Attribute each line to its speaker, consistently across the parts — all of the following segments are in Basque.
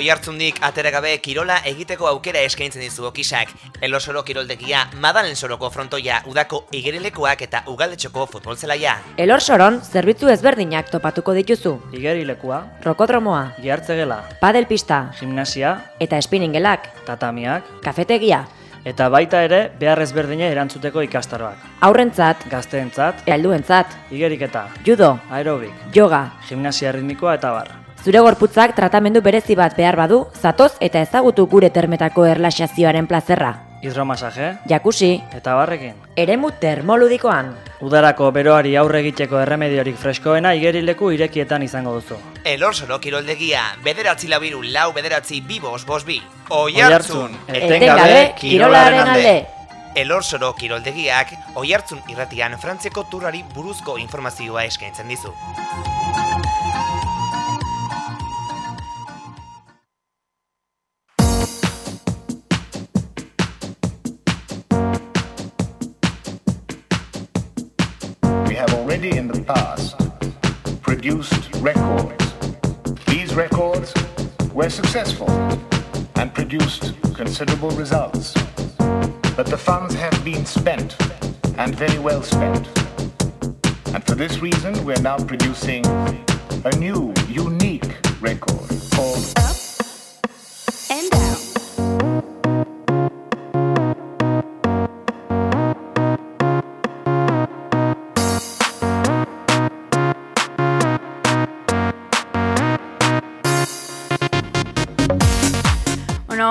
Speaker 1: Oihartzundik atera gabe kirola egiteko aukera eskaintzen dizu okisak. Elosoro kiroldegia, Madalen soroko frontoia, udako igerilekoak eta ugaldetxoko futbol zelaia.
Speaker 2: Elorsoron zerbitzu ezberdinak topatuko dituzu.
Speaker 3: Igerilekua,
Speaker 2: Rokodromoa,
Speaker 3: gihartzegela,
Speaker 2: padelpista
Speaker 3: gimnasia,
Speaker 2: eta spinningelak,
Speaker 3: tatamiak,
Speaker 2: kafetegia,
Speaker 3: eta baita ere behar ezberdina erantzuteko ikastaroak.
Speaker 2: aurrentzat,
Speaker 3: Gazteentzat,
Speaker 2: helduentzat,
Speaker 3: igeriketa,
Speaker 2: judo,
Speaker 3: aerobik,
Speaker 2: yoga.
Speaker 3: gimnasia ritmikoa eta bar.
Speaker 2: Zure gorputzak tratamendu berezi bat behar badu, zatoz eta ezagutu gure termetako erlaxazioaren plazerra.
Speaker 3: Hidromasaje,
Speaker 2: Jakusi,
Speaker 3: eta barrekin.
Speaker 2: eremu termoludikoan.
Speaker 3: Udarako beroari aurre egiteko erremediorik freskoena igerileku irekietan izango duzu.
Speaker 1: Elorsoro kiroldegia, bederatzi labiru lau bederatzi bibos bos bi.
Speaker 3: Oihartzun,
Speaker 1: Oihartzun,
Speaker 2: Etengabe kirolaren alde.
Speaker 1: Elorsoro kiroldegiak, oihartzun irratian Frantziako turrari buruzko informazioa eskaintzen dizu.
Speaker 4: Were successful and produced considerable results. But the funds have been spent and very well spent. And for this reason, we're now producing a new, unique record called Up
Speaker 5: and down.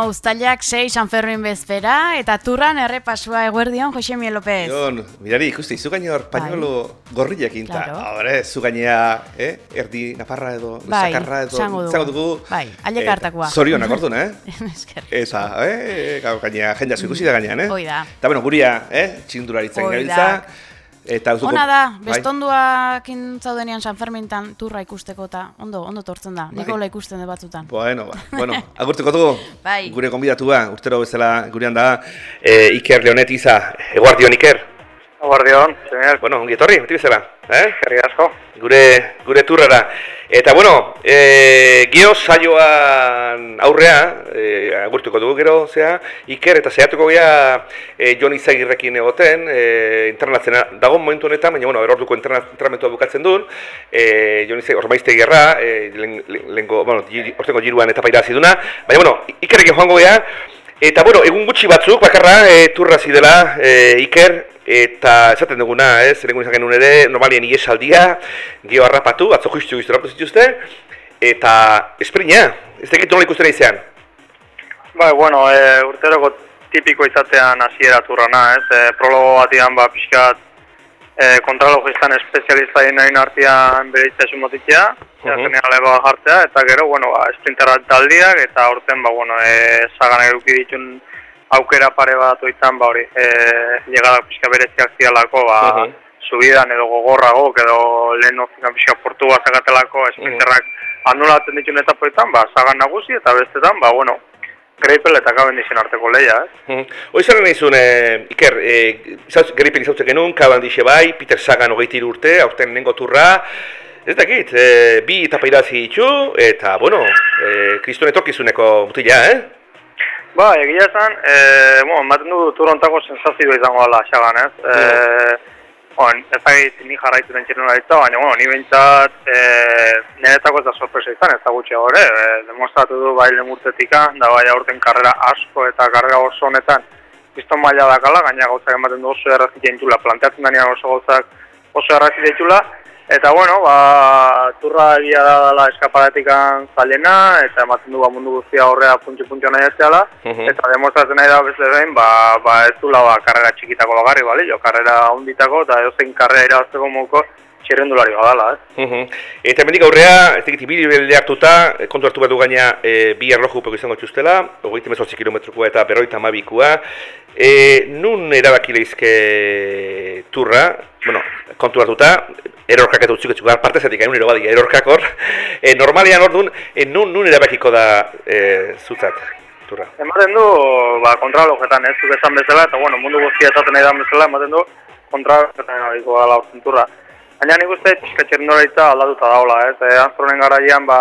Speaker 6: Uztailak 6 San Fermin bezpera, eta turran errepasua eguerdion, Jose Miel López.
Speaker 7: Jon, mirari, ikusti, zu gaino pañuelo gorriakin, ta,
Speaker 6: Claro.
Speaker 7: ahora, zu gainea, eh, erdi naparra edo,
Speaker 6: Bai,
Speaker 7: zakarra edo,
Speaker 6: esango dugu.
Speaker 7: dugu.
Speaker 6: Bai, alde
Speaker 7: eh,
Speaker 6: kartakoa.
Speaker 7: Zorionak orduan, eh? Eta, eh, gau, gainea, jende asko ikusi da gainean, eh?
Speaker 6: Hoi da.
Speaker 7: Eta, bueno, guria, eh, txindularitzen gabiltza. Eta, uzuko,
Speaker 6: Ona da,
Speaker 7: bai.
Speaker 6: bestonduakin zaudenean San Fermintan turra ikusteko eta ondo, ondo tortzen da.
Speaker 7: Bai.
Speaker 6: Nikola ikusten de batzutan.
Speaker 7: Bueno, ba, bueno, agurtuko dugu,
Speaker 6: Bai.
Speaker 7: gure konbidatua, urtero bezala gurean da, eh, Iker Leonet iza, eguardion Iker.
Speaker 8: Guardión, señor.
Speaker 7: Bueno, ongi etorri, beti bezala, eh?
Speaker 8: Eskerrik asko.
Speaker 7: gure, gure turrara. Eta bueno, e, geho saioan aurrea, e, agurtuko dugu gero, zea, Iker eta zehatuko gea e, Jon Izagirrekin egoten, e, internazena dago momentu honetan, baina bueno, erorduko entrenamentua bukatzen duen, e, Jon Izagirre, ormaizte gerra, e, len, len, lengo, bueno, giri- ortengo giruan eta irabazi duna, baina bueno, Ikerrekin joango gea, Eta, bueno, egun gutxi batzuk, bakarra, e, turra zidela, e, Iker, eta esaten duguna, ez, zer izan genuen ere, normalien iesaldia, gio harrapatu, atzo justu harrapatu zituzte, eta esprina, ez dakit nola ikusten izan.
Speaker 8: Bai, bueno, e, urteroko tipiko izatean hasiera turrana, ez? E, prologo batian, ba, pixkat, e, kontralogistan espezialista nahi artean bere itzasun motikia, ja,
Speaker 7: Mhm.
Speaker 8: generale jartzea, eta gero, bueno, ba, esprinterra taldiak, eta aurten, ba, bueno, e, sagan eduki ditun aukera pare bat oitan, ba, hori, e, llegada pixka bereziak zialako, ba,
Speaker 7: Mhm.
Speaker 8: subidan edo gogorrago, edo lehen ofikan pixka portu bat zakatelako, esprinterrak anulatzen ditun etapoetan, ba, sagan nagusi, eta bestetan, ba, bueno, Greipel eta Cavendish arteko leia, ez?
Speaker 7: Hoi zer nahizun, e, Iker, e, izauz, geripen izautzen genuen, Cavendish bai, Peter Sagan hogeiti urte, aurten nengo turra, ez dakit, e, bi etapa irazi ditu, eta, bueno, e, kriston etorkizuneko mutila, eh?
Speaker 8: Ba, egia esan, e, bueno, ematen du turrontako sensazioa izango dela xagan, ez? E, bon, ez dakit ni jarraitu den txirren baina, bueno, ni behintzat e, niretako ez da sorpresa izan, ez da gutxi gore, e, demostratu du bai lemurtetika, da bai aurten karrera asko eta karrera oso honetan, piston maila dakala, gaina gauzak ematen du oso errazik jaintula, planteatzen denean oso gauzak oso errazik jaintula, Eta bueno, ba, turra egia da dela eskaparatikan zailena, eta ematen du ba, mundu guztia horrea puntxo-puntxo nahi etxeala,
Speaker 7: Mhm.
Speaker 8: eta demostratzen nahi da beste behin, ba, ba ez dula ba, karrera txikitako lagarri, bale? Jo, karrera hunditako, eta edozein karrera irabazteko moko txirrendulari badala, ez?
Speaker 7: Mhm. Eta hemendik aurrea, ez dakit ibili belde hartuta, eh, kontu hartu behar du gaina e, bi erlojupeko izango txustela, hogeita mezortzi kilometrokoa eta berroita amabikoa. E, nun erabaki turra, bueno, kontu hartuta, erorkak eta utziko txugar, parte zatik, hain ero badia, erorkak hor, e, normalian hor dun, e, nun, nun erabakiko da e, zutzat, turra.
Speaker 8: Ematen du, ba, kontralogetan, ez duk esan bezala, eta bueno, mundu guztia esaten da bezala, ematen du, kontra nahiko gala urtenturra. Baina nik uste pixka txerrendoraitza aldatuta daula, ez? E, Armstrongen garaian, ba,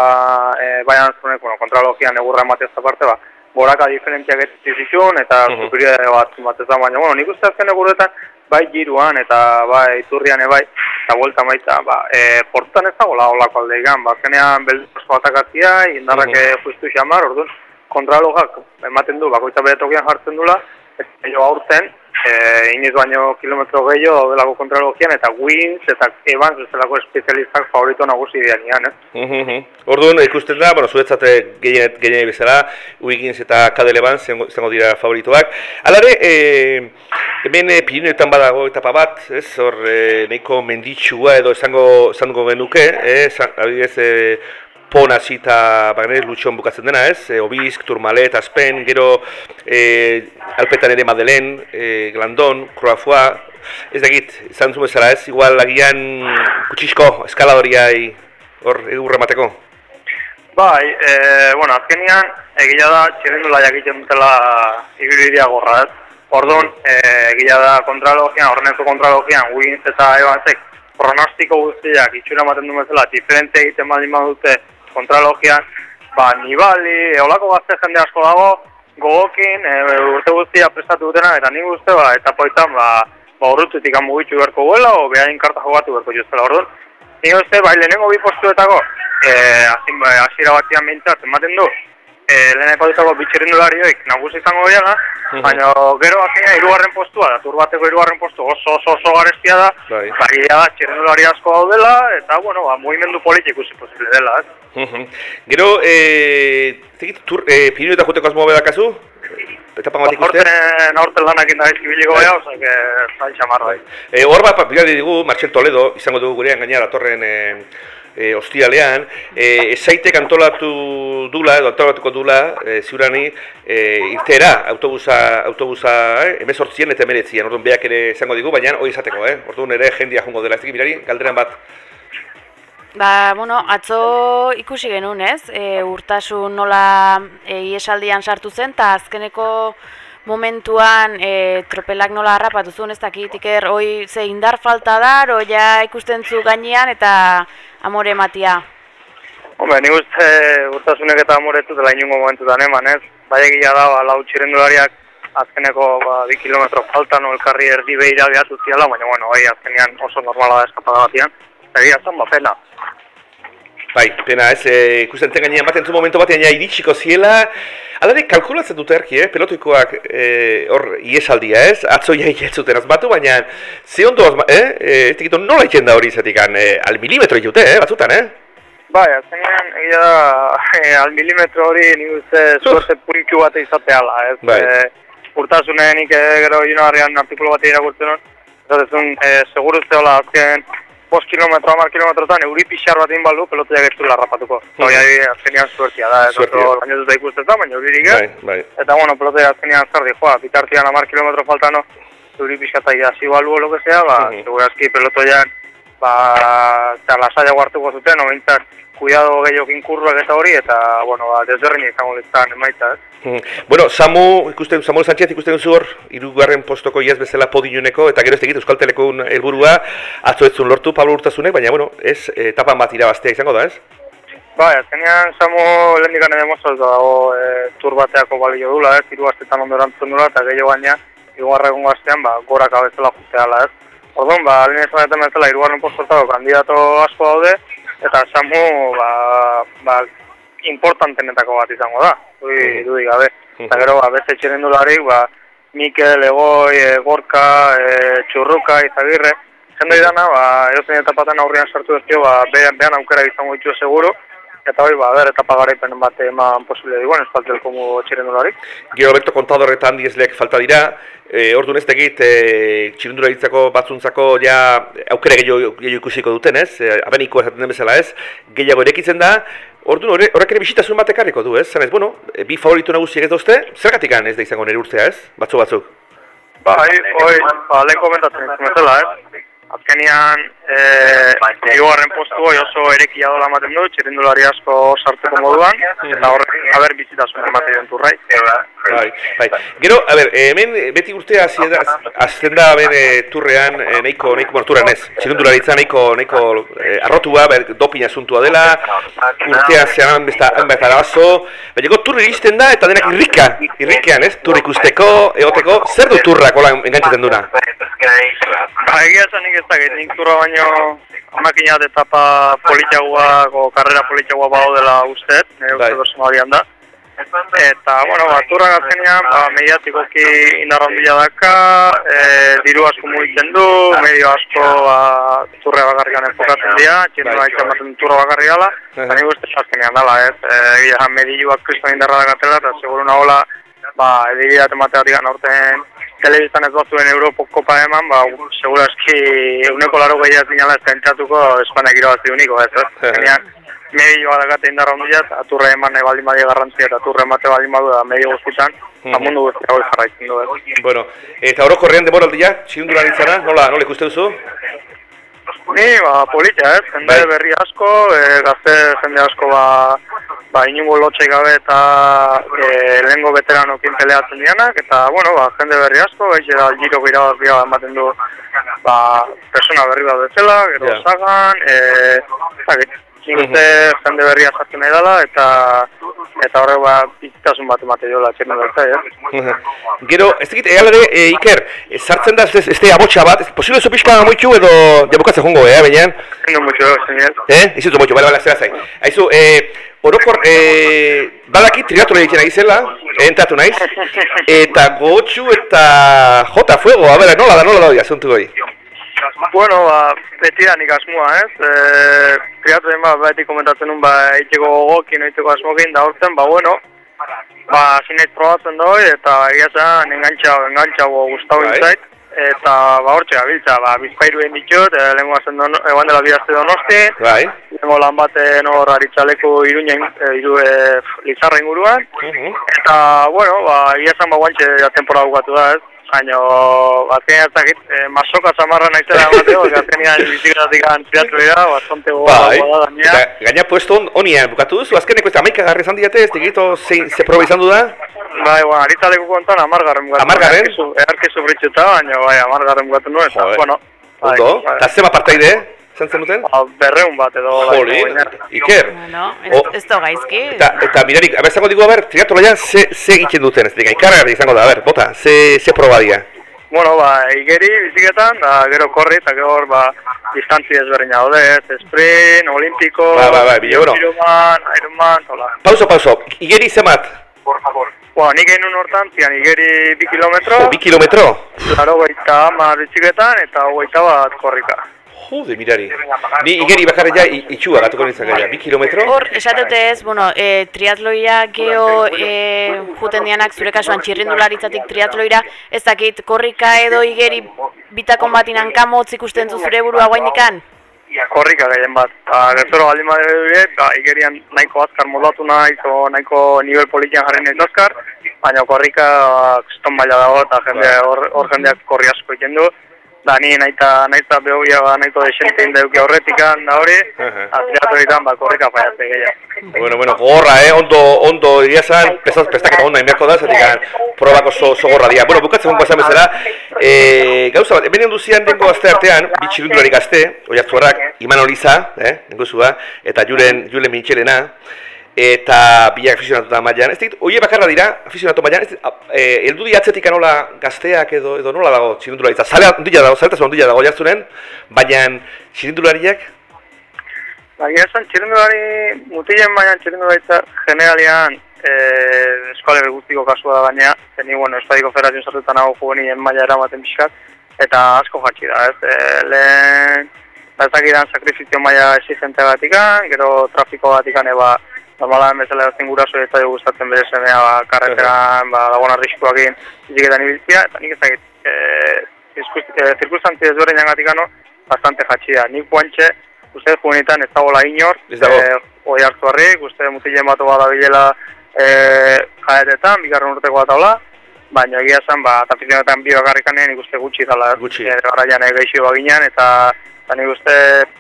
Speaker 8: e, bai Armstrongen, bueno, kontralogian egurra emateaz aparte, ba, goraka diferentziak ez zituen eta
Speaker 7: Mhm.
Speaker 8: superioridade bat bat ez da, baina, bueno, nik uste azken egurretan, bai giruan eta bai iturrian ebai, eta buelta maita, ba, e, portutan ez dagoela olako alde igan, ba, azkenean beldursko atakatzia, indarrak
Speaker 7: Mhm.
Speaker 8: justu xamar, orduan, kontralogak ematen du, bakoitza bere tokian jartzen dula, ez aurten, e, inoiz baino kilometro gehiago daudelako kontralogian, eta Wins eta Evans bezalako espezialistak favorito nagusi dianian, ez?
Speaker 7: Mhm. Orduan ikusten da, bueno, zuretzate gehien gehien bezala, Wiggins eta Cadel Evans izango dira favoritoak. Hala ere, eh, hemen eh, Pirineoetan badago etapa bat, ez? Hor eh, nahiko menditsua edo esango esango genuke, eh? Sa- Adibidez, eh, Pon hasi eta baganez lutxon bukatzen dena, ez? E, Obisk, Turmalet, Aspen, gero e, Alpetan ere Madelen, e, Glandon, Croafoa, ez dakit, izan zu bezala, ez? Igual agian kutsisko eskaladoriai hor egurra emateko.
Speaker 8: Bai, e, bueno, azkenian, egia da, txirrendula jakiten dutela ibilbidea gorra, ez? Orduan, e, egia da kontralogian, horreneko kontralogian, Wins eta Evansek pronostiko guztiak itxura ematen du bezala, diferente egiten baldin badute kontralogian, ba, Nibali, eolako gazte jende asko dago, gogokin, e, urte guztia prestatu dutena, eta nik uste, ba, eta poitan, ba, ba, urrututik mugitu beharko guela, o behain karta jogatu beharko juztela, orduan. Nik uste, bai, lehenengo bi postuetako, eh, azin, bai, hasiera batian behintzat, ematen du, eh, leheneko ditako bitxerrindularioik nagusi izango dira, baina gero azkenean hirugarren postua, da, tur bateko hirugarren postu oso oso oso garestia da,
Speaker 7: Bai.
Speaker 8: bai, da, txerrindulari asko daudela, eta, bueno, ba, mugimendu politik posible dela, ez?
Speaker 7: Mhm. Gero, e, zegit, tur, e, Pirineoetan joteko asmoa bedakazu? Etapa bat ikuste?
Speaker 8: Aurten, aurten lanak inda izkibiliko
Speaker 7: Bai.
Speaker 8: beha, oza, que, zain xamar, bai.
Speaker 7: E, hor bat, bidali digu, Martxel Toledo, izango dugu gurean gainera atorren e, e, ostialean, e, esaitek antolatu dula, edo antolatuko dula, e, ziurani, e, irtera, autobusa, autobusa, eh, emezortzien eta emeretzien, orduan beak ere izango digu, baina hori izateko, eh? orduan ere jendia jungo dela, ez mirari, galderan bat,
Speaker 6: Ba, bueno, atzo ikusi genuen, ez? E, urtasun nola e, iesaldian sartu zen, eta azkeneko momentuan e, tropelak nola harrapatu zuen, ez dakit, iker, hoi ze indar falta da, ja ikusten zu gainean, eta amore matia.
Speaker 8: Hombre, nik uste urtasunek eta amoretu dela inungo momentutan eman, ez? Bai egia da, ba, lau txirrendulariak azkeneko ba, bi kilometro faltan no, elkarri erdi behira behatu ziala, baina, bueno, bai, azkenean oso normala da eskapada batian. Egia zen, ba, pena.
Speaker 7: Bai, pena ez, e, ikusten zen gainean baten zu momentu batean ja iritsiko ziela, alare kalkulatzen dute erki, eh, pelotuikoak e, hor iesaldia ez, atzo ja ietzuten azbatu, baina ze ondo azma, eh, e, ez dikitu nola iten da hori izatik, e, al milimetro jute, eh, batzutan, eh?
Speaker 8: Bai, azkenean, egia da, e, al milimetro hori nik uste suerte puritxu bat izateala, ez?
Speaker 7: Bai.
Speaker 8: E, urtasunen nik e, gero inoarrian artikulu bat irakurtzen hon, zatezun, e, seguru zeola azken bost kilometro, hamar kilometrotan, euri pixar bat inbaldu, pelotoiak ez duela rapatuko.
Speaker 7: Mhm.
Speaker 8: Hori azkenean suertia da, ez oso baino dut ikusten da, baina euririk ez.
Speaker 7: Bai, bai.
Speaker 8: Eta bueno, pelotoia azkenean zardi, joa, bitartian hamar kilometro faltano, euri pixata hasi balu o lo que sea, ba,
Speaker 7: Mhm.
Speaker 8: segurazki pelotoian, ba, eta lasaiago hartuko zuten, no, behintzat, kuidado gehiokin kurruak eta hori, eta, bueno, ba, desberdin izango litzan emaitza, ez?
Speaker 7: Mm. Bueno, Samu, ikusten, Samuel Sánchez ikusten duzu hor, irugarren postoko iaz bezala podinuneko, eta gero ez tegit Euskal Telekon helburua atzo ez zuen lortu Pablo Urtasunek, baina, bueno, ez, etapan bat irabaztea izango da, ez?
Speaker 8: Bai, azkenean Samu lehen dikane demostratu dago e, tur bateako balio dula, ez? Hiru astetan ondo erantzun dula, eta gehiago gaina, igarren astean, ba, goraka bezala justeala, ez? Orduan, ba, lehen esan bezala, irugarren postotako kandidato asko daude, eta Samu, ba, ba, importantenetako bat izango da, dudi, dudi gabe. Eta gero, ba, beste txerendularik, ba, Mikel, Egoi, e, Gorka, e, Txurruka, Izagirre, jende dana, ba, edozein etapatan aurrean sartu ezkio, ba, behan, behan aukera izango ditu seguru, eta hori, ba, ber, etapa garaipen bat eman posible diguen, espaltel komo txerendularik.
Speaker 7: Gero Alberto Contador eta Andi Esleak falta dira, e, orduan ez tegit, e, txirindura ditzako batzuntzako ja aukera gehiago, gehiago ikusiko duten, ez? E, abeniko esaten den bezala, ez? Gehiago erekitzen da, orduan horre- horrek ere bisitasun bat ekarriko du, ez? Zanez, bueno, e, bi favoritu nagusiek ez dozte, zergatik ez da izango nire urtea, ez? Batzu batzuk.
Speaker 8: Bai, hoi, ba, lehen komentatzen ez bezala, ez? Azkenian e, hirugarren postu hori oso erekia dola ematen du, txirindulari asko sartzeko moduan, eta horrek haber bizitasun ematen duen turrai.
Speaker 7: Bai, bai. Gero, a ber, eh, hemen beti urtea hasi da- hemen eh, turrean eh, nahiko nahiko bueno, turrean ez. Txirrindularitza nahiko nahiko eh, arrotua, ber, dopin asuntua dela. Urtea zean besta hainbat arazo. Baina turri iristen da eta denak irrika, irrikean, ez? Turri ikusteko, egoteko, zer du turrak hola engantzatzen duna?
Speaker 8: Ba, egia esan nik ez dakit, nik turra baino makinat etapa politiagoak o karrera politiagoa bau dela usteet,
Speaker 7: Bai.
Speaker 8: uste personalian da. Eta, bueno, ba, turra gaztenean, ba, mediatikoki indar handia daka, e, diru asko mugitzen du, medio asko ba, turra bakarrikan enfokatzen dira, txirra
Speaker 7: Bai.
Speaker 8: bai. ematen turra bakarri gala, eta nik uste azkenean dala, ez, e, egia esan medioak kriston indarra dakatela, eta seguru nagola, ba, edibidea temateatik aurten telebistan ez batzuen Eurokopa eman, ba, segura eski eguneko laro gehiago zinala ez pentsatuko Espainiak irabazi uniko, ez, ez? Zenean, medioa dakate indarra ondia, eta aturre eman nahi baldin badia garrantzia, eta aturre emate baldin badu da medio guztitan, eta
Speaker 7: Mhm.
Speaker 8: mundu guztia hori jarraitzen du, ez?
Speaker 7: Bueno, eta orokorrean demoraldia, txirrindularitzara, nola, nola ikuste duzu?
Speaker 8: Ni, ba, politia, ez? Jende
Speaker 7: Bai.
Speaker 8: berri asko, e, gazte jende asko, ba, ba, inungo lotxe gabe eta e, lehengo veteranokin peleatzen dianak, eta, bueno, ba, jende berri asko, eixe da, giro irabazia ematen du, ba, persona berri bat bezala, gero
Speaker 7: Ja.
Speaker 8: sagan, e, zakit, nik uste jende berria sartzen nahi dela, eta, eta horrek, ba, bizitasun bat emate diola, txerno berta, ez?
Speaker 7: Gero, ez dakit, egal ere, e, Iker, e, sartzen da ez, ez abotxa bat, posible zu pixka moitxu edo jabukatzen jongo, eh, baina,
Speaker 8: Endo mucho, zinez.
Speaker 7: eh, izutu moitxu, bale, bale, zera zain. Aizu, e, orokor, e, badaki triatloi egiten ari zela, entratu naiz, eta gotxu eta jota fuego, a ber, nola da, nola da asuntu hori.
Speaker 8: Bueno, ba, beti da nik asmoa, ez? E, triatloen ba, beti komentatzen nun, ba, eiteko gogokin, eiteko asmokin, da hortzen, ba, bueno, ba, zinez probatzen doi, eta egia zen, engantxa, engantxa bo gustau
Speaker 7: Bai.
Speaker 8: intzait, eta, ba, hortxe gabiltza, ba, bizpairuen ditut, e, lehen guazen don, egon dela bidazte donosti,
Speaker 7: Bai.
Speaker 8: lehenko lan baten hor aritxaleko iruña, e, iru, e, lizarra inguruan,
Speaker 7: Mhm.
Speaker 8: Eta, bueno, ba, egia esan ba guantxe temporada bukatu da, ez? Baina, azkenean ez dakit, eh, masoka zamarra naizela emateo, azkenean bizikatik antziatu dira, bastante gogoa
Speaker 7: Bai,
Speaker 8: da gainera.
Speaker 7: eta gaina puesto on, onian bukatu duzu, azkeneko eta amaika garri izan diate, ez digito zein, ze proba izan du da?
Speaker 8: Bai, bueno, aritzaleko kontan amargarren bukatu.
Speaker 7: Hamargarren?
Speaker 8: Earki sufritxuta, baina, bai, amargarren bukatu nuen, eta, bueno. bai,
Speaker 7: Ondo,
Speaker 8: bai,
Speaker 7: eta zema partaide, zan zenuten?
Speaker 8: ba, berreun bat edo. bai,
Speaker 7: Joli. Iker.
Speaker 6: Bueno, ez, ez da gaizki.
Speaker 7: Eta, eta mirarik, aber, zango digu, aber, triatloia ze, ze egiten duten, ez dira, ikarra izango da, aber, bota, ze, ze proba dira.
Speaker 8: Bueno, ba, igeri biziketan, da, gero korri, eta gero ba, distantzi ezberdina daude, ez, sprint, olimpiko,
Speaker 7: Ba, ba, ba, bilo, bueno.
Speaker 8: Ironman, Ironman, tola.
Speaker 7: Pauso, pauso, igeri zemat,
Speaker 8: Por favor. Bueno, nik egin hortan, zian, igeri bi kilometro,
Speaker 7: jo, bi kilometro,
Speaker 8: laro gaita hamar biziketan, eta hogeita bat korrika.
Speaker 7: Jude, mirari. Ni igeri bakarra ja, itxua gatuko nintzen gara, bi kilometro,
Speaker 6: Hor, esatute ez, bueno, e, triatloia geho e, juten dianak zure kasuan txirrindularitzatik triatloira, ez dakit korrika edo igeri bitakon bat inankamotz ikusten zu zure burua guainikan?
Speaker 8: Korrika gehien bat. Ba, gerturo baldin badire, ba, igerian nahiko azkar moldatu naiz, o nahiko nivel politian jarri nahiz azkar, baina korrika ba, kriston maila dago, eta jende, hor, hor jendeak korri asko egiten du. Da, ni naita, naita behogia ba, nahiko desente indeuki aurretikan da hori,
Speaker 7: Aha.
Speaker 8: atriatoitan, ba, korrika faiatze gehiago.
Speaker 7: Bueno, bueno, gogorra, eh, ondo, ondo, egia zan, pesaz, pestaketa ondo inberko da, zatik probak oso, oso gorra dira. Bueno, bukatzen gongo esan bezala, e, gauza bat, hemen duzian dengo gazte artean, bi txirundulari gazte, oiartzuarrak, Iman Oliza, eh, dengozua, eta Julen, Julen Mintxelena, eta biak afizionatuta mailan. Ez dit, oie bakarra dira, afizionatu mailan, ez dit, e, heldu di atzetik nola gazteak edo, edo nola dago txirundularitza. Zale ondila dago, zaletasun ondila dago jartzunen, baina txirundulariak,
Speaker 8: Ba, Egia esan, txirrindulari, mutilen baian txirrindularitza generalian e, eskuale guztiko kasua da gainea, zeni, bueno, Euskadiko Federazioen sartutan hau juvenien maila eramaten pixkat, eta asko jatxi da, ez? E, lehen, ba, dakidan sakrifizio maila exigente gatikan, gero trafiko gatikan, eba, normalan bezala ezin guraso ez da gustatzen bere semea, ba, karreteran, ba, lagun arriskuakin, iziketan ibiltzia, eta nik ez dakit, e, zirkus- e, zirkunstantzia ezberdinak gatikano, bastante jatxi da. Nik guantxe, uste juvenetan ez dagoela inor,
Speaker 7: Ez dago.
Speaker 8: eh, oi hartu harrik, uste mutilen bat bada bilela eh, jaetetan, bigarren urteko bat daula, baina egia esan, ba, eta afizionetan bi bakarrikanen ikuste gutxi dala, ez?
Speaker 7: Gutxi.
Speaker 8: E, garaian e, gaixo baginan, eta, eta nik uste,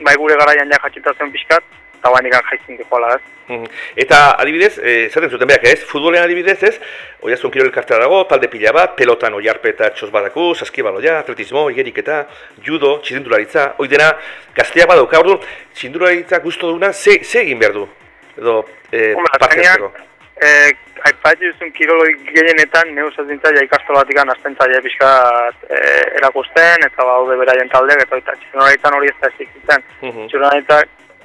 Speaker 8: bai gure garaian ja jatxitazen pixkat, eta bai nikan jaizin dihoala, ez?
Speaker 7: Mhm. Eta adibidez, eh, zaten zuten berak ez, futbolean adibidez ez, oiazun kirol elkartera dago, talde pila bat, pelotan oiarpe eta txos badaku, saskibaloia, atletismo, igeriketa, judo, txirindularitza, hoi dena, gaztea badauka, orduan, txirindularitza gusto duna, ze, ze egin behar du? Edo,
Speaker 8: Hombre,
Speaker 7: parte hartzeko.
Speaker 8: eh, aipatu duzun kiroloi gehienetan, neuz ez dintzaia ikastolatik azten zaila pixkat eh, erakusten, eta baude beraien taldeak, eta txirunaritan hori ez da ez ikitzen.
Speaker 7: Mhm.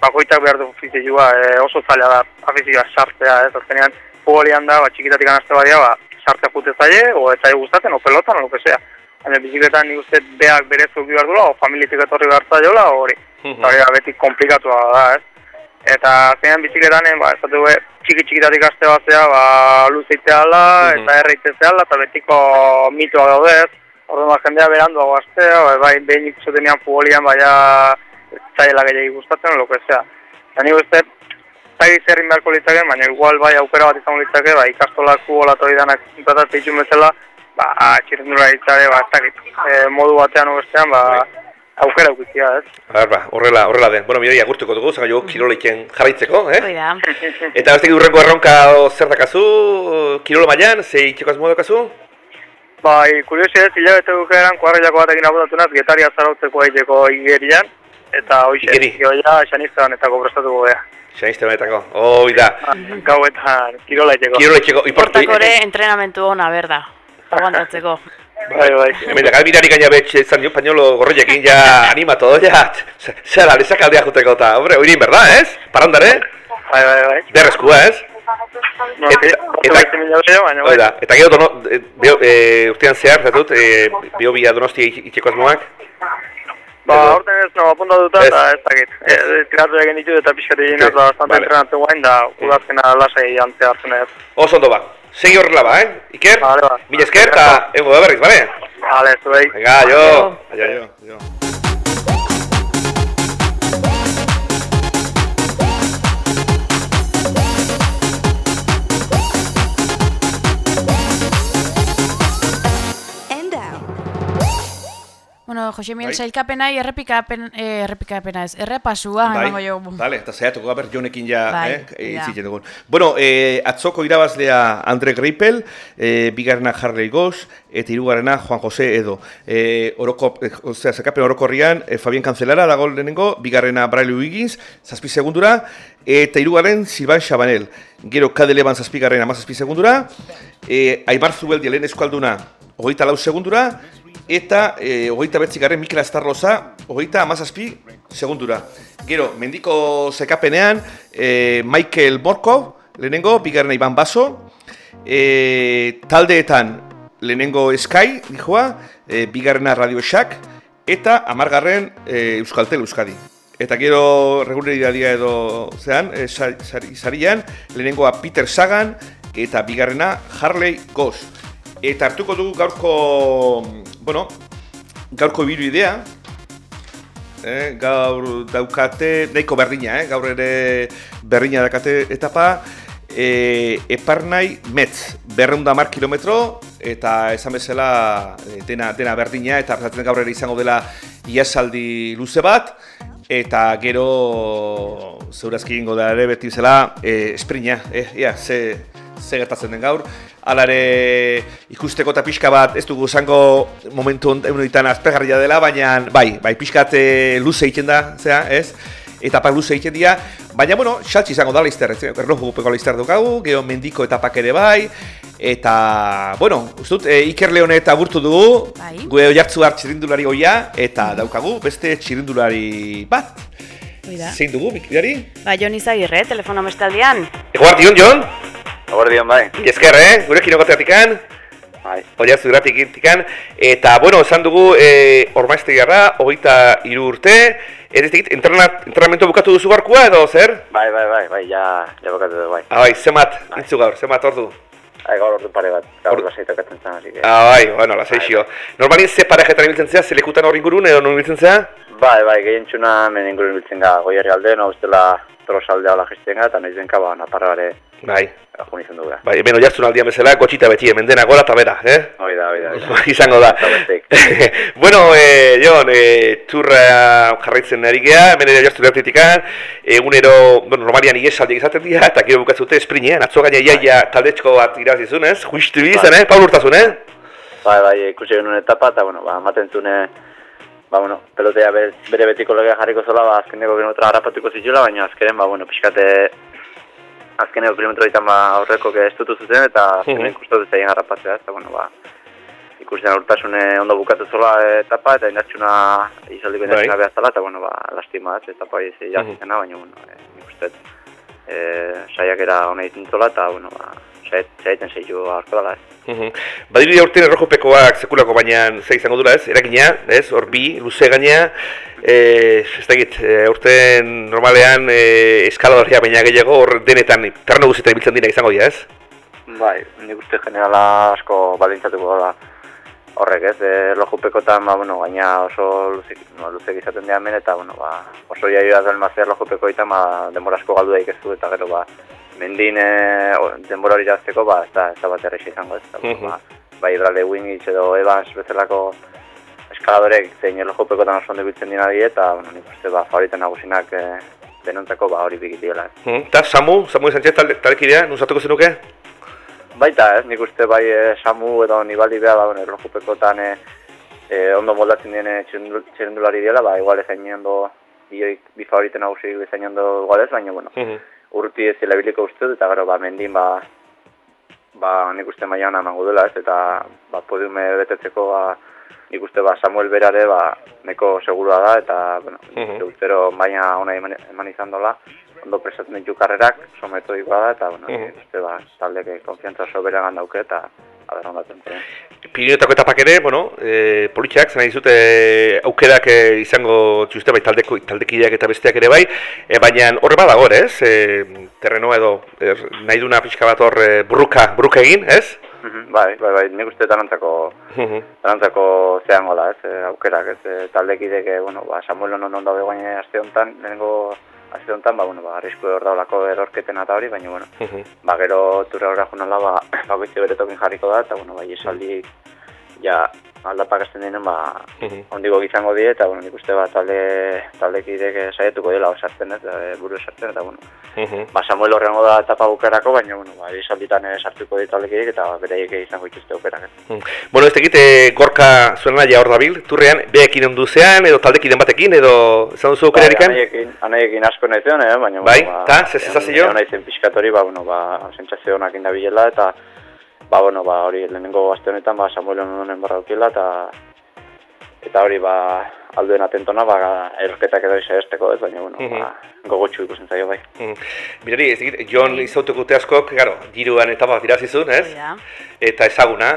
Speaker 8: Bakoitak behar du ofizioa, eh, oso zaila da afizioa sartzea, ez azkenean, futbolian da, ba, txikitatik azte badia, ba, sartzea jute zaie, o ez zaie gustatzen, o pelotan, o lo que sea. Baina bizikletan nik uste beak berezuk behar duela, o familitik etorri behar zaiola, hori.
Speaker 7: Mhm.
Speaker 8: Eta hori da, beti komplikatua da, ez? Eta azkenean bizikletan, ba, ez dut txiki txikitatik aste batzea, ba, luzeitea ala,
Speaker 7: Mhm.
Speaker 8: eta erreitzea ala, eta betiko mitoa daude, ez? Orduan, ba, jendea beranduago astea, bai, bai, behin ikusetenean futbolian, baina zaila gehiagik gustatzen, lo que sea. Eta nik uste, zai zerrin beharko litzake, baina igual bai aukera bat izango litzake, ba, ikastolak futbola eta hori danak intratatzen ditun bezala, ba, txirrendura ditzare, ba, ez dakit, e, modu batean bestean, ba, aukera aukitzia, ez?
Speaker 7: Ahar ba, horrela, horrela den. Bueno, miroi, agurtuko dugu, zaga jo, kiroleiken jarraitzeko, eh?
Speaker 6: Hoi da.
Speaker 7: Eta beste urrengo erronka o, zer dakazu, kirolo mailan, ze itxeko asmo dakazu?
Speaker 8: Bai, kuriosi ez, hilabete bukaeran kuarrilako batekin abotatunaz, getaria zarautzeko egiteko igerian, eta hoxe,
Speaker 7: Igeri.
Speaker 8: gehoia xanizte honetako prestatuko geha.
Speaker 7: Xaniste honetako, hoi da.
Speaker 8: Gauetan, kirola egiteko.
Speaker 7: Kiroleitzeko, iportu,
Speaker 6: Hortako ere entrenamentu ona, berda. Aguantatzeko.
Speaker 8: Bai, bai.
Speaker 7: Hemen da, galbirari gaina betxe izan dio pañolo gorroiekin ja animatu, ja, zera, lezak aldea juteko eta, hombre, oirin, berda, ez? Parandare,
Speaker 8: Bai, bai, bai.
Speaker 7: derreskua, ez?
Speaker 8: No,
Speaker 7: Eta-
Speaker 8: eta,
Speaker 7: eta-
Speaker 8: eta,
Speaker 7: Hoi
Speaker 8: bai.
Speaker 7: eta gero, dono, e, e, urtean zehar, zatut, e, bio bia donostia itxeko asmoak,
Speaker 8: Ba,
Speaker 7: Edo-
Speaker 8: aurten ez no apunta duta,
Speaker 7: Ez.
Speaker 8: eta ez dakit. E, tiratu egin ditu eta pixkat egin ez
Speaker 7: Ok,
Speaker 8: da bastante
Speaker 7: vale.
Speaker 8: entrenatzen guain, da udazkena lasai jantzea hartzen ez.
Speaker 7: oso ondo ba. Segi horrela ba, eh? Iker,
Speaker 8: Vale, ba.
Speaker 7: mila esker, eta egon da berriz, bale?
Speaker 8: Vale, zuei.
Speaker 7: Venga, jo, aio, aio, aio.
Speaker 6: Bueno, Jose Miguel
Speaker 7: Bai.
Speaker 6: sailkapenai errepikapen, eh, errepikapena ez, errepasua emango jo.
Speaker 7: Vale, eta zehatuko gaber jonekin ja,
Speaker 6: Bai,
Speaker 7: eh, eh,
Speaker 6: ja.
Speaker 7: itziten dugun. Bueno, eh, atzoko irabazlea Andre Greipel, eh, bigarrena Harley Goss, eta hirugarrena Juan José Edo. Eh, oroko, eh, osea, zekapen orokorrian, eh, Fabián Cancelara dago lehenengo, bigarrena Braille Wiggins, zazpi segundura, eta hirugarren Silvan Chabanel. Gero Kade Leban zazpigarren amazazpi segundura, eh, Aibar Zubeldi lehen eskualduna, hogeita lau segundura, eta e, hogeita betzigarren Mikel Astarloza, hogeita amazazpi segundura. Gero, mendiko zekapenean, e, Michael Morkov, lehenengo, bigarren Iban Baso, e, taldeetan, lehenengo Sky, dijoa, e, bigarrena Radio Shack, eta amargarren e, Euskaltel Euskadi. Eta gero regularidadea edo zean, e, sa- sari- sarian, lehenengoa Peter Sagan, eta bigarrena Harley Goss. Eta hartuko dugu gaurko, bueno, gaurko biru idea, eh, gaur daukate, nahiko berdina, eh, gaur ere berdina dakate etapa, eh, Eparnai Metz, berreunda mar kilometro, eta esan bezala eh, dena, dena berdina, eta hartatzen gaur ere izango dela iasaldi luze bat, eta gero zeurazki egingo da ere beti bezala eh, esprina, eh, ia, ze, ze gertatzen den gaur. Hala ere ikusteko eta pixka bat ez dugu zango momentu honetan azpergarria dela, baina bai, bai pixkat e, luze egiten da, zera, ez? Etapa luze egiten dira, baina, bueno, xaltzi izango da laizter, ez? Erloju gupeko laizter dukagu, geho mendiko etapak ere bai, eta, bueno, uste dut, e, Iker Leonet agurtu dugu,
Speaker 6: Bai.
Speaker 7: gue oiartzu hart txirindulari goia, eta daukagu beste txirindulari bat.
Speaker 6: Hoi da.
Speaker 7: Zein dugu, bikidari?
Speaker 6: Ba, Jon Izagirre, telefono bestaldian.
Speaker 7: Eguardion, Jon?
Speaker 8: Aguardian bai.
Speaker 7: Esker, eh? Gurekin ogoteatikan.
Speaker 8: Bai.
Speaker 7: Oiartzu irratikan, eta, bueno, esan dugu, e, ormaizte garra, hogeita hiru urte, ez dizkit, entrenamentu bukatu duzu garkua edo, zer?
Speaker 9: Bai, bai, bai, bai, ja, ja bokatu dut, bai.
Speaker 7: Ah, bai, zemat, intzu gaur, zemat ordu.
Speaker 9: Bai, gaur ordu pare bat, gaur
Speaker 7: Ordu-
Speaker 9: lasaitak atzen zen, así que...
Speaker 7: Ah, bai, bueno, lasaixio. Normalin ze parejetan ibiltzen zea, zelekutan hori ingurun edo non ibiltzen zea?
Speaker 9: Bai, bai, gehien txuna, men ingurun biltzen ga, goierri alde, no, ustela, trosaldea hola gara, eta nahiz benka, ba, naparrare
Speaker 7: Bai,
Speaker 9: jun izan dugu.
Speaker 7: bai, hemen oiartzun aldian bezala, gotxita beti, hemen dena gora eta bera, eh?
Speaker 9: Hoi da, hoi da,
Speaker 7: izango da. Bueno, eh, Jon, eh, turra jarraitzen ari gea, hemen ere oiartzun ertitikan, egunero, bueno, normalian iesaldiak izaten dira, eta gero bukatzute esprinean, atzo gaina iaia taldetxko bat irazizun, ez? Juistu izan, eh? Paul urtasun, eh?
Speaker 9: Bai, bai, ikusi genuen etapa, eta, bueno, ba, ematen zune, ba, bueno, pelotea bere, bere betiko legea jarriko zola, ba, azkeneko kilometra harrapatuko zitula, baina azkenen, ba, bueno, pixkate, azkeneko kilometro ditan, ba, aurreko estutu zuten, eta azkenen kustatu zaien harrapatzea, eta, bueno, ba, ikusten urtasune ondo bukatu zola etapa, eta indartsuna izaldi
Speaker 7: Bai.
Speaker 9: benetan behar zela, eta, bueno, ba, lastima, ez, etapa izi jazizena, baina, bueno, e, nik uste, e, saiak era hona izin zola, eta, bueno, ba, saieten zeitu aurko dela, ez.
Speaker 7: Mhm. Badirudi aurten errojupekoak sekulako baina ze izango dura ez, eragina, ez, hor bi, luze gaina, e, ez da egit, e, aurten normalean e, eskaladoria baina gehiago hor denetan, terreno guztietan ibiltzen dira izango dira ez?
Speaker 9: Bai, nik uste generala asko baldintzatuko da horrek ez, e, lojupekotan, ba, bueno, gaina oso luzik, no, luzek izaten dira hemen, eta, bueno, ba, oso jaioa da elmazer lojupekoetan, ba, denbora asko galdu daik ez du, eta gero, ba, mendin e, denbora hori jazteko, ba, ez da, ez da bat errexi izango ez, eta, bueno, ba, bai, Bradley Wingich edo Evans bezalako eskaladorek zein lojupekotan oso ondo biltzen dira die, eta, bueno, nik uste, ba, favoriten nagusinak e, denontzako, ba, hori bikitiela, ez.
Speaker 7: Mhm. Eta Samu, Samu Sánchez talde, taldekidea, nuzatuko zenuke?
Speaker 9: Baita, ez, nik uste bai e, Samu edo Nibaldi beha, ba, bueno, erlojupekotan e, e, ondo moldatzen diene txerendulari dela, ba, igual ez hain ondo, bi, bi favorite nagusi ez hain ondo igual ez, baina, bueno,
Speaker 7: Mhm.
Speaker 9: Urruti ez zela biliko uste dut, eta gero, ba, mendin, ba, ba, nik uste maian amango dela, ez, eta, ba, podiume betetzeko, ba, nik uste, ba, Samuel berare, ba, neko segurua da, eta, bueno,
Speaker 7: Mhm.
Speaker 9: uh urtero baina ona eman, eman izan dola, ondo presatzen ditu karrerak, oso metodikoa da, eta, bueno,
Speaker 7: Mhm.
Speaker 9: nik uste, ba, taldeke konfiantza oso beragan dauke, eta, aber ondatzen zen.
Speaker 7: Pirinetako etapak ere, bueno, e, politxeak, zen nahi dizute aukerak e, izango txuste bai taldeko, taldekideak eta besteak ere bai, e, baina horre badago, ez? E, terreno edo, er, nahi duna pixka bat hor e, burruka, burruka egin, ez?
Speaker 9: Mhm, Bai, bai, bai, nik uste tarantzako,
Speaker 7: Mhm.
Speaker 9: tarantzako zean gola, ez, aukerak, ez, e, taldekidek, e, bueno, ba, Samuel ondo ondo guaine aste honetan, lehenengo aste honetan, ba, bueno, ba, arrisku hor daulako erorketen eta hori, baina, bueno, ba, gero turra horra junala, ba, bakoitze bere tokin jarriko da, eta, bueno, bai, esaldi, ja, aldapak azten denen, ba, ondiko izango die, eta, bueno, nik uste, ba, talde, taldekidek eh, saietuko dela, osartzen, ez, e, buru esartzen, eta, bueno, ba, Samuel horrengo da etapa bukerako, baina, bueno, ba, esalditan eh, sartuko dit taldekidek, eta beraiek izango ez.
Speaker 7: Mhm. Bueno, ez tekit, e, gorka zuen naia hor dabil, turrean, beekin ondu zean, edo taldekiden batekin, edo izan duzu aukerarik?
Speaker 9: Anaiekin, anaiekin asko nahi zion, eh? baina...
Speaker 7: Bai,
Speaker 9: bueno,
Speaker 7: ta, ze sensazio?
Speaker 9: Nahi zen pixkatori, ba, bueno, ba, sentsazio honak indabilela, eta, ba, bueno, ba, hori lehenengo aste honetan, ba, Samuel honen barra dukila, eta, eta hori, ba, alduen atentona, ba, erorketak edo izahesteko, ez, baina, bueno,
Speaker 7: Mhm.
Speaker 9: ba, gogotxu ikusten zaio, bai.
Speaker 7: Mm. Mirari, ez egit, Jon izautuko urte askok, garo, giroan etapa bat irazizun, ez?
Speaker 6: Da.
Speaker 7: Eta ezaguna.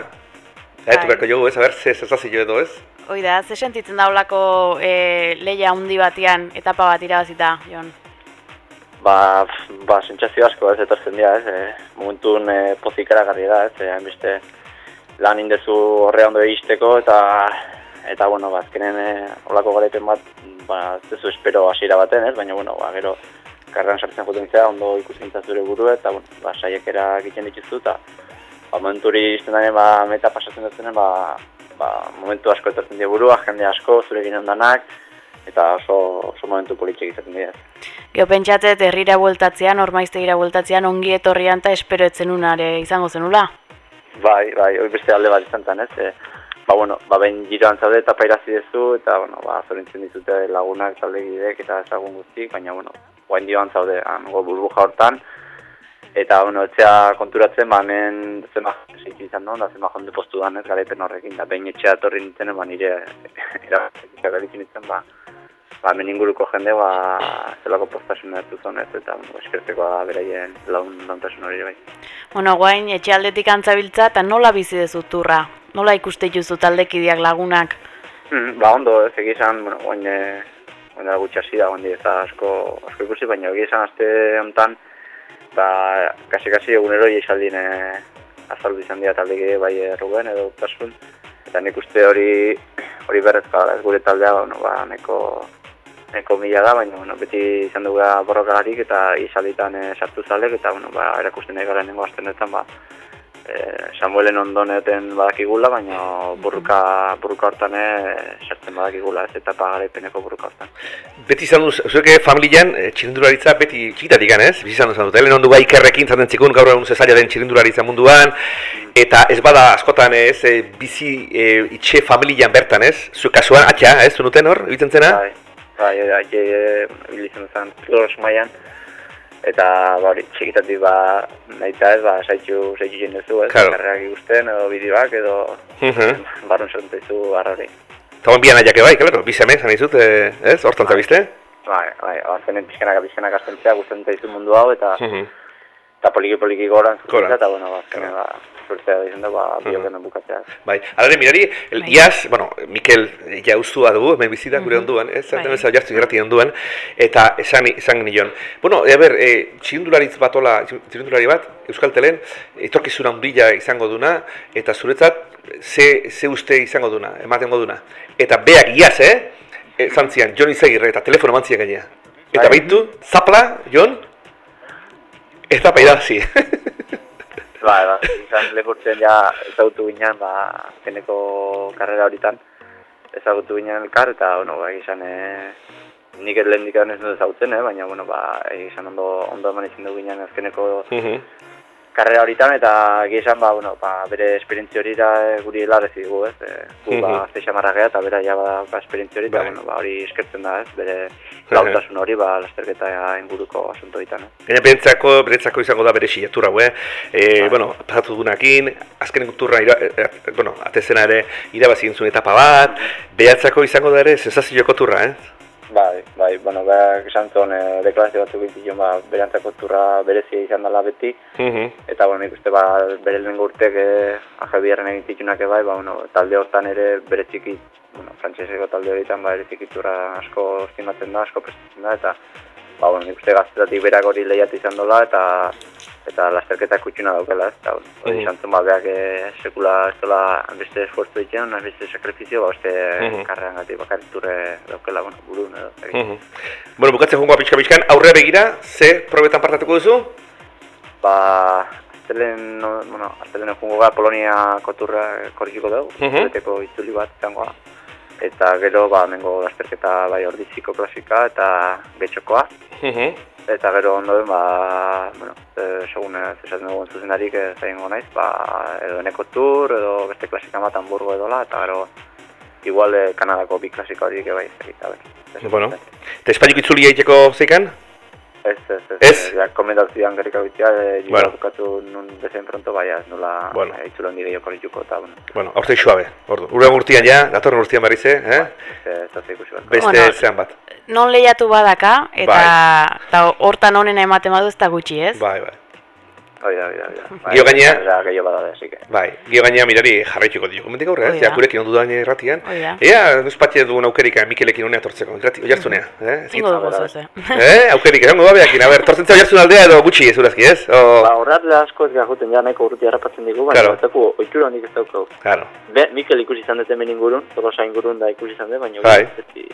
Speaker 7: Eta
Speaker 6: Bai.
Speaker 7: beharko jogu, ez, a ber, ze sensazio edo, ez?
Speaker 6: Hoi da, ze sentitzen daulako e, leia handi batean etapa bat irabazita, Jon?
Speaker 9: Ba, ba, sentsazio asko ez etortzen dira, ez, e, momentun e, pozikara garri da, ez, e, hainbeste lan indezu horre ondo egisteko, eta, eta, bueno, ba, azkenen e, olako garaipen bat, ba, ez duzu espero hasiera baten, ez, baina, bueno, ba, gero, karreran sartzen juten zera, ondo ikusten zure buru, eta, bueno, ba, saiekera egiten dituzu, eta, ba, momenturi izten daren, ba, meta pasatzen dutenen, ba, ba, momentu asko etortzen dira burua, jende asko, zurekin ondanak, eta oso, oso momentu politxek izaten dira.
Speaker 6: Geo pentsatzet herrira bueltatzean, ormaiztegira bueltatzean, ongi etorrian eta espero etzen unare izango zenula.
Speaker 9: Bai, bai, hori beste alde bat izan zen, ez? E, ba, bueno, ba, behin giroan zaude eta pairazi dezu, eta, bueno, ba, zorintzen ditute lagunak, taldegidek eta ezagun guztik, baina, bueno, guain dioan zaude, hango burbuja hortan, eta, bueno, etxea konturatzen, ba, hemen zema zeitzu izan non, da zema jonde postu dan, ez, garaipen horrekin, da, behin etxea etorri nintzen, ba, nire nintzen, ba, ba, hemen inguruko jende, ba, zelako postasuna hartu zon, ez, eta, bueno, eskertzeko da beraien laun launtasun hori bai.
Speaker 6: Bueno, guain etxealdetik antzabiltza eta nola bizi dezu? Nola ikuste juzu taldekideak lagunak?
Speaker 9: Mm, ba, ondo, ez egia esan, bueno, oin, e, oin da gutxi hasi da, ez da asko, asko ikusi, baina egia esan aste honetan, ba, kasi-kasi egunero iesaldin e, azaldu izan dira taldeki bai e, Ruben edo Tasun, eta nik uste hori hori berrezka da, ez gure taldea, bueno, ba, neko e, komila da, baina bueno, beti izan dugu borrokalarik eta izalitan e, sartu zalek, eta bueno, ba, erakusten nahi gara nengo astenetan, ba, e, Samuelen ondoneten badakigula, baina burruka, burruka hortan e, sartzen badakigula, ez etapa garaipeneko burruka hortan.
Speaker 7: Beti izan du, zueke familian, e, txirindularitza beti txikitatik ez? Bizi izan du, helen ondu bai ikerrekin zaten txikun, gaur egun zezaila den txirindularitza munduan, eta ez bada askotan ez, bizi e, itxe familian bertan, ez? Zu kasuan, atxa, ez, zunuten hor, egiten zena?
Speaker 9: Bai, bai, bai, bai, bilizan zen, Flores maian, eta ba hori txikitatik ba nahita ez ba saitzu saitzu jende zu ez
Speaker 7: Claro.
Speaker 9: karrerak ikusten edo bideoak edo
Speaker 7: Mhm.
Speaker 9: barrun sortaizu barrori
Speaker 7: Eta hon bian aiake bai, claro, bizeme, zan izut, e, ez, hortan zabizte?
Speaker 9: bai bai azkenen pixkanaka pixkanaka astentzea gustatzen zaizu mundu hau eta
Speaker 7: Mhm.
Speaker 9: eta poliki poliki goran
Speaker 7: Gora.
Speaker 9: zuzen eta bueno ba azkenen ba suertea da izan da ba biokenen bukatzea
Speaker 7: Bai, alare mirari, el,
Speaker 6: Bai.
Speaker 7: iaz, bueno, Mikel ja ustua dugu, hemen bizita gure onduan, ez,
Speaker 6: Bai.
Speaker 7: ez jartu irrati onduan, eta esan, esan nion. Bueno, e, ber, e, txirindularitz bat, ola, txirindulari bat, Euskal Telen, etorkizuna handia izango duna, eta zuretzat, ze, ze uste izango duna, ematengo duna. Eta beak iaz, eh, esan zian, Jon Izagirre, eta telefono mantziak gainea. Eta
Speaker 9: Bai.
Speaker 7: baitu, zapla, Jon, ez da paidazi.
Speaker 9: Bai, ba, izan lepurtzen ja ezagutu ginen, ba, azkeneko karrera horitan ezagutu ginen elkar, eta, bueno, ba, izan, e, nik ez lehen dikaren ez dut ezagutzen, eh, baina, bueno, ba, izan ondo, ondo eman izan dugu ginen azkeneko
Speaker 7: Mhm.
Speaker 9: Karrera horitan, eta egia esan, ba, bueno, ba, bere esperientzia hori da e, guri helarrezi dugu, ez, e, gu, ba,
Speaker 7: Mhm.
Speaker 9: azte xamarra eta bera ja badauka esperientzia hori, eta,
Speaker 7: Bai.
Speaker 9: bueno, ba, hori eskertzen da, ez, bere lautasun hori, ba, lasterketa inguruko asunto ditan, eh.
Speaker 7: Gaina berentzako, berentzako izango da bere silatura, hue. E,
Speaker 9: Bai.
Speaker 7: bueno, pasatu dugunakin, azken turra, ira, e, e, bueno, atezena ere irabazi entzun etapa bat, behatzako izango da ere sensazioko turra, eh?
Speaker 9: Bai, bai, bueno, berak esan zuen e, deklarazio batzuk egin ba, berantzako turra berezia izan dela beti,
Speaker 7: Mhm.
Speaker 9: eta bueno, nik uste ba, bere lehenengo urtek e, ajabiaren egin zitunak bai, ba, bueno, talde hortan ere bereziki, bueno, frantseseko talde horietan ba, bereziki turra asko estimatzen da, asko prestatzen da, eta ba, bueno, nik uste gaztetatik berak hori lehiatu izan dola, eta eta lasterketa kutsuna daukela, ez, eta hori
Speaker 7: Mhm.
Speaker 9: izan zuen ba, berak e, sekula ez dola beste esfuerzo egiten, beste sakrifizio, ba, uste
Speaker 7: Mhm.
Speaker 9: karrean gati bakarrik turre daukela, bueno, burun edo, dakit.
Speaker 7: Mhm. Bueno, bukatzen joangoa pixka pixkan, aurrea begira, ze probetan partatuko duzu?
Speaker 9: Ba, aztelen, no, bueno, aztelen jungo gara Polonia koturra korrikiko dugu,
Speaker 7: Mhm.
Speaker 9: beteko itzuli bat izango da. Eta gero, ba, mengo lasterketa bai ordiziko klasika eta getxokoa.
Speaker 7: Mhm.
Speaker 9: Eta gero ondoen, ba, bueno, e, segun ez esaten dugun zuzenarik ez egingo naiz, ba, edo eneko tur, edo beste klasika bat Hamburgo edola, eta gero, igual e, Kanadako bi klasika horiek bai, ez dakit, a ber.
Speaker 7: Bueno. Eta Espainiko itzuli egiteko zeikan?
Speaker 9: Ez, ez, ez.
Speaker 7: Ez?
Speaker 9: Ja, komendazioan gerrika bitzia, e,
Speaker 7: Bueno.
Speaker 9: bukatu nun bezen pronto, baina ez nola
Speaker 7: Bueno.
Speaker 9: e, itzulo handi gehiago korrituko, eta, bueno,
Speaker 7: Bueno, aurte suabe, ordu. Urren urtean ja, datorren urtean berriz, eh?
Speaker 9: ez, ez, ez, ikusi bat.
Speaker 7: Beste
Speaker 6: Bueno.
Speaker 7: zean bat.
Speaker 6: Non lehiatu badaka, eta, eta hortan honena ematen badu ez da gutxi, ez?
Speaker 7: Bai, bai.
Speaker 9: Hoi da, hoi da, hoi da.
Speaker 7: Gio gainea-
Speaker 9: Ja, gehiago bada.
Speaker 7: Bai, gio gainea mirari jarraituko ditugu. Mendik aurre,
Speaker 6: Hoi
Speaker 7: ez?
Speaker 6: da.
Speaker 7: Ja, gurekin ondu irratian.
Speaker 6: Hoi da.
Speaker 7: Ea, nuzpatia dugun aukerika Mikelekin honea tortzeko, irrati, oiartzunea, eh?
Speaker 6: Zingo dugu zoze.
Speaker 7: Eh, aukerik, esango da beakin, a ber, tortzen zau jartzen aldea edo gutxi ez urazki, ez? O,
Speaker 9: Ba, horretle asko ez gajuten ja nahiko urruti harrapatzen digu, baina
Speaker 7: Claro.
Speaker 9: ez dugu oitura hondik ez daukagu.
Speaker 7: claro.
Speaker 9: Be, Mikel ikusi izan dut hemen ingurun, tolosa ingurun da ikusi izan dut, baina
Speaker 7: Bai.
Speaker 9: ez ez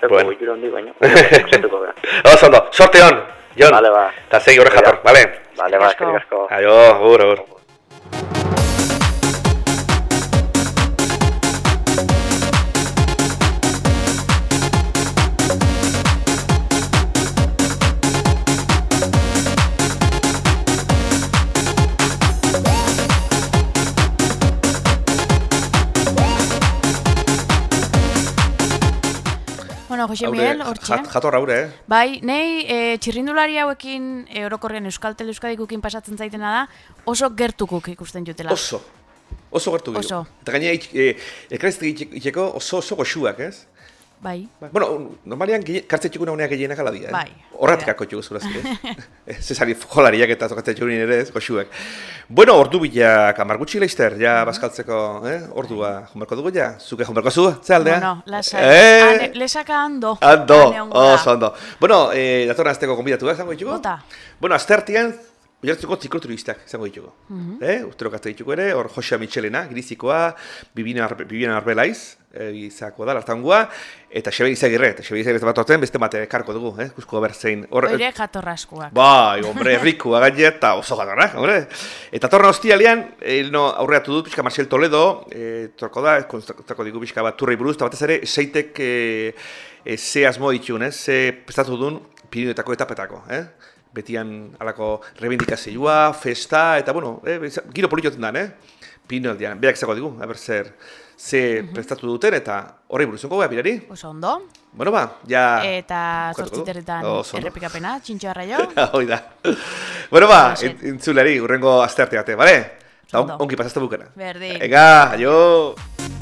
Speaker 9: daukagu
Speaker 7: Bueno.
Speaker 9: oitura hondik, baina.
Speaker 7: Oso ondo, sorte hon, Jon.
Speaker 9: Vale, ba.
Speaker 7: Eta segi horre jator, bale?
Speaker 9: Vale,
Speaker 6: asko.
Speaker 9: eskerrik.
Speaker 10: Jose
Speaker 7: Haure,
Speaker 10: Miguel, hortxe.
Speaker 7: jat- Jator haure, eh?
Speaker 10: Bai, nei e, txirrindulari hauekin e, orokorrean Euskaltel Euskadikukin pasatzen zaitena da, oso gertukuk ikusten jutela.
Speaker 7: Oso. Oso gertu gero.
Speaker 10: Oso.
Speaker 7: Eta gainera, eh, elkarrezte itxeko oso oso goxuak, ez?
Speaker 10: Bai.
Speaker 7: Bai, Bueno, normalian kartze txukuna honeak gehienak ala dira, eh?
Speaker 10: Bai.
Speaker 7: Horratik ako txugu zurazki, ez? Zesari jolariak eta kartze txukunin ere, ez, goxuak. Bueno, ordu bilak, amar gutxi leizter, ja, bazkaltzeko, eh? Ordua, jumerko dugu ja? Zuke jumerko zu, ze aldea?
Speaker 10: Bueno, lasai.
Speaker 7: Eh?
Speaker 10: Lesaka ando.
Speaker 7: Ando, oso ondo. Bueno, eh, datorren azteko konbidatu da, zango ditugu?
Speaker 10: Bota.
Speaker 7: Bueno, aztertian, Oiartzeko zikloturistak izango ditugu.
Speaker 10: Mhm.
Speaker 7: Eh, urtero gazte ditugu ere, hor Josea Michelena, grizikoa, Bibina, Arbe, Bibina Arbelaiz, eh, izako da, lartangua, eta Xabier Izagirre, eta Xabier Izagirre bat orten, beste bate karko dugu, eh, kusko berzein. Hor,
Speaker 10: Oire jatorraskuak.
Speaker 7: Bai, hombre, rikua gaine eta oso gatorrak, hombre. Eta torna hostialian, eh, no, aurreatu dut, pixka Marcel Toledo, eh, torko da, kontrako digu pixka bat turrei buruz, eta batez ere, seitek eh, eh, ze asmo ditun, eh, ze prestatu duen Pirinetako etapetako, eh? Betian alako rebindikazioa, festa, eta bueno, eh, giro politoten dan, eh? Pirineldian, berak zago digu, haber zer, ze prestatu duten, eta horrei buruzunko gara, pirari?
Speaker 10: Oso ondo.
Speaker 7: Bueno ba, ja...
Speaker 10: Eta zortziterretan
Speaker 7: ondo.
Speaker 10: errepikapena, txintxo arraio.
Speaker 7: Hoi da. Bueno ba, entzulari, urrengo astearte bate, bale? Eta on-
Speaker 10: Ondo.
Speaker 7: ongi pasazte bukera.
Speaker 10: Berdin.
Speaker 7: Ega, aio!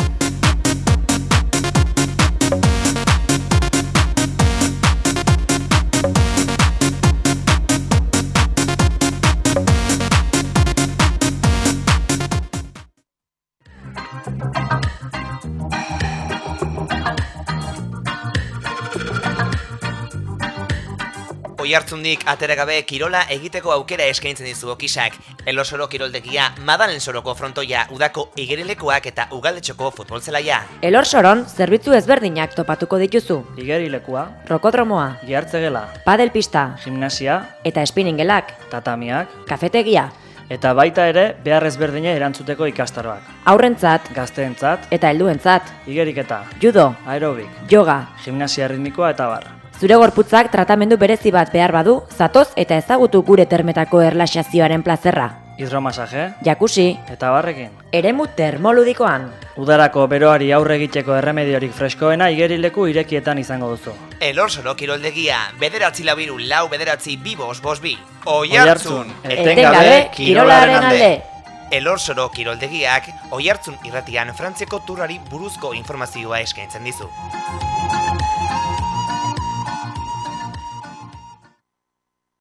Speaker 1: Oihartzundik ateragabe kirola egiteko aukera eskaintzen dizu okisak. Elosoro kiroldegia, Madalen soroko frontoia, udako igerilekoak eta ugaletxoko futbol zelaia.
Speaker 2: Elor soron, zerbitzu ezberdinak topatuko dituzu.
Speaker 3: Igerilekua,
Speaker 2: Rokodromoa,
Speaker 3: gihartzegela,
Speaker 2: padelpista
Speaker 3: gimnasia,
Speaker 2: eta spinningelak,
Speaker 3: tatamiak,
Speaker 2: kafetegia,
Speaker 3: eta baita ere behar ezberdina erantzuteko ikastaroak.
Speaker 2: aurrentzat
Speaker 3: Gazteentzat,
Speaker 2: eta helduentzat,
Speaker 3: igeriketa,
Speaker 2: judo,
Speaker 3: aerobik,
Speaker 2: yoga.
Speaker 3: gimnasia ritmikoa eta bar.
Speaker 2: Zure gorputzak tratamendu berezi bat behar badu, zatoz eta ezagutu gure termetako erlaxazioaren plazerra.
Speaker 3: Hidromasaje,
Speaker 2: Jakusi,
Speaker 3: eta barrekin.
Speaker 2: eremu termoludikoan.
Speaker 3: Udarako beroari aurre egiteko erremediorik freskoena igerileku irekietan izango duzu.
Speaker 1: Elorsoro kiroldegia, bederatzi labiru lau bederatzi bi bos bos bi.
Speaker 3: Oihartzun,
Speaker 1: Oihartzun,
Speaker 2: Etengabe kirolaren alde.
Speaker 1: Elorsoro kiroldegiak, oihartzun irratian Frantziako turrari buruzko informazioa eskaintzen dizu.